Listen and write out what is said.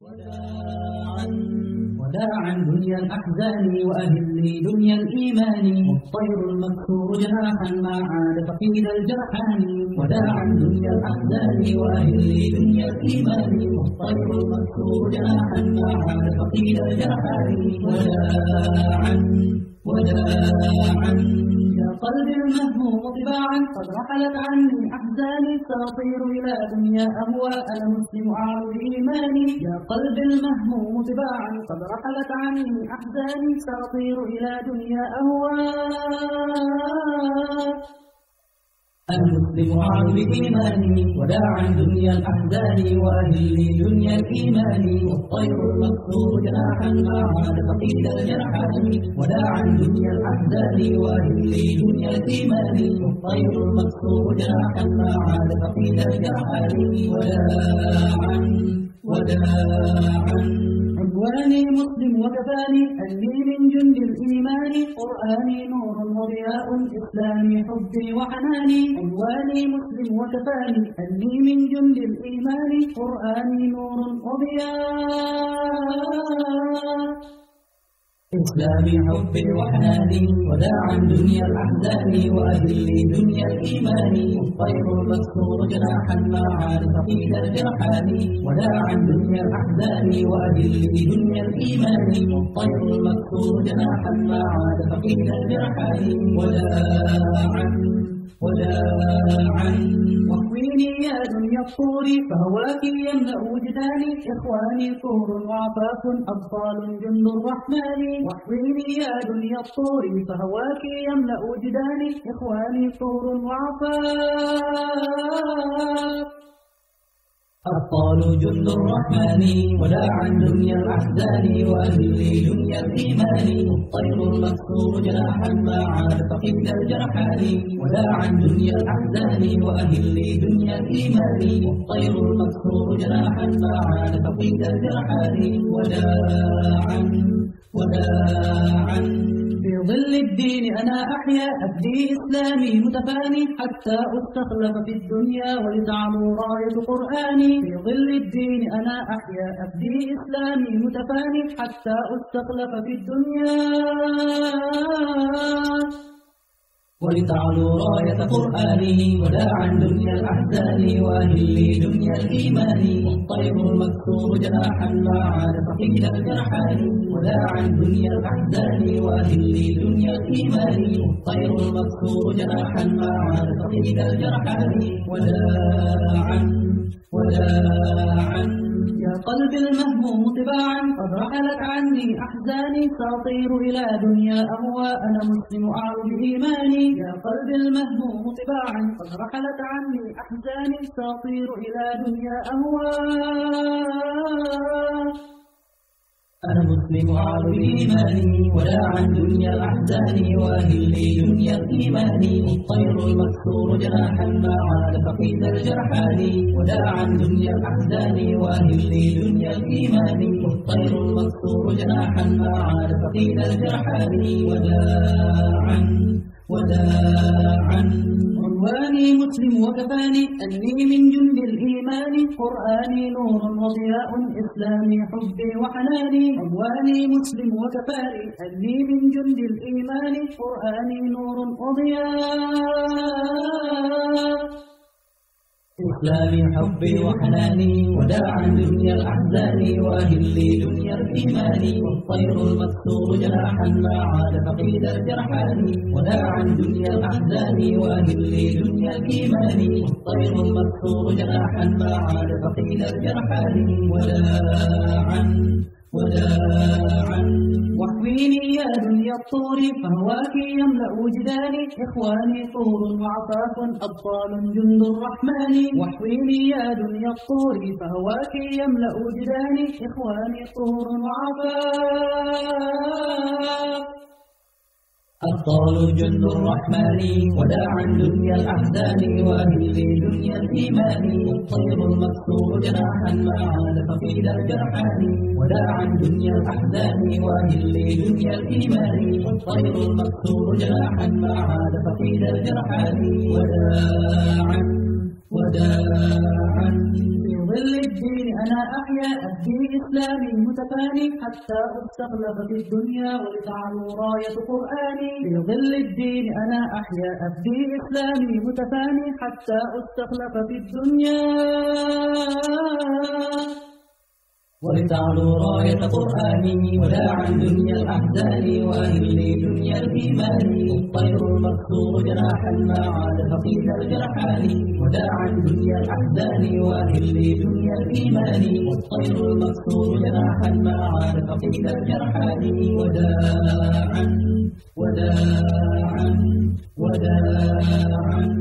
وداعا وداعا دنيا الأحزان وأهلي دنيا الإيمان. والطير المكسور جناحا ما عاد فقيد الجرحان. وداعا دنيا الأحزان وأهلي دنيا الإيمان. والطير المكسور جناحا ما عاد فقيد الجرحان. وداعا وداعا يا قلبي المهموم طباعا قد رحلت عني أحزاني سأطير إلى دنيا أهوى أنا مسلم أعلو إيماني يا قلبي المهموم طباعا قد رحلت عني أحزاني سأطير إلى دنيا أهوى المسلم أعلو بإيماني وداعا دنيا الأحزان وأهلي دنيا الإيمان والطير المكسور جناحا عاد فقيد الجرحان وداعا دنيا الأحزان وأهلي دنيا الإيمان والطير المكسور جناحا ما عاد فقيد الجرحان وداعا وداعا عنواني مسلم وكفاني أني من جند الإيمان قرآني نور وضياء إسلامي حبي وحناني عنواني مسلم وكفاني أني من جند الإيمان قرآني نور وضياء. إسلامي حبي وحناني وداعا دنيا الأحزان وأذلي دنيا الإيمان. والطير المكسور جناحا ما عاد فقيد الجرحان. وداعا دنيا الأحزان وأذلي دنيا الإيمان. والطير المكسور جناحا ما عاد فقيد الجرحان. وداعا وداعا واحويني يا دنيا الطور فهواك يملأ وجداني. إخواني طور وعفاف أبطال جند الرحمن. واحويني يا دنيا الطور فهواك يملأ وجداني. إخواني طور وعفاف. أبطال جند الرحمن وداعا دنيا الأحزان وأهلي دنيا الإيمان. والطير المكسور جناحا ما عاد فقد الجرحان وداعا دنيا الأحزان وأهلي دنيا الإيمان. والطير المكسور جناحا ما عاد فقد الجرحان وداعا وداعا ظل الدين أنا أحيا أبدي إسلامي متفاني حتى أستخلف في الدنيا ولتعلو راية قرآني. في ظل الدين أنا أحيا أبدي إسلامي متفاني حتى أستخلف في الدنيا. ولتعلو رأية قرآنه وداعا دنيا الأحزان وأهلي دنيا الإيمان. والطير المكسور جناحا ما عاد فقيد الجرحان وداعا دنيا الأحزان وأهلي دنيا الإيمان. والطير المكسور جناحا ما عاد فقيد الجرحان وداعا وداعا يا قلبي المهموم طباعا قد رحلت عني أحزاني. سأطير إلى دنيا أهوى أنا مسلم أعلو بإيماني. يا قلبي المهموم طباعا قد رحلت عني أحزاني. سأطير إلى دنيا أهوى. أنا مسلم أعلو بإيماني وداعا دنيا الأحزان وأهلي دنيا الإيمان والطير المكسور جناحا ما عاد فقيد الجرحان وداعا دنيا الأحزان وأهلي دنيا الإيمان والطير المكسور جناحا ما عاد فقيد الجرحان وداعا وداعا عنواني مسلم وكفاني أني من جند الإيمان. قرآني نور وضياء إسلامي حبي وحناني. عنواني مسلم وكفاني أني من جند الإيمان. قرآني نور وضياء. إسلامي حبي وحناني وداعا دنيا الأحزان وأهلي دنيا الإيمان والطير المكسور جناحا ما عاد فقيد الجرحان وداعا دنيا الأحزان وأهلي دنيا الإيمان والطير المكسور جناحا ما عاد فقيد الجرحان وداعا وداعا واحويني يا دنيا الطور فهواك يملأ وجداني. إخواني طور وعفاف أبطال جند الرحمن. واحويني يا دنيا الطور فهواك يملأ وجداني. إخواني طور وعفاف أبطال جند الرحمن وداعا دنيا الأحزان وأهلي دنيا الإيمان. والطير المكسور جناحا ما عاد فقيد الجرحان. وداعا دنيا الأحزان وأهلي دنيا الإيمان. والطير المكسور جناحا ما عاد فقيد الجرحان. وداعا وداعا ظل الدين أنا أحيا أبدي إسلامي متفاني حتى أستخلف في الدنيا ولتعلو راية قرآني. في ظل الدين أنا أحيا أبدي إسلامي متفاني حتى أستخلف في الدنيا. ولتعلو راية قرآني وداعا دنيا الأحزان وأهلي دنيا الإيمان. الطير المكسور جناحا ما عاد فقيد الجرحان. وداعا دنيا الأحزان وأهلي دنيا الإيمان. الطير المكسور جناحا ما عاد فقيد الجرحان. وداعا وداعا وداعا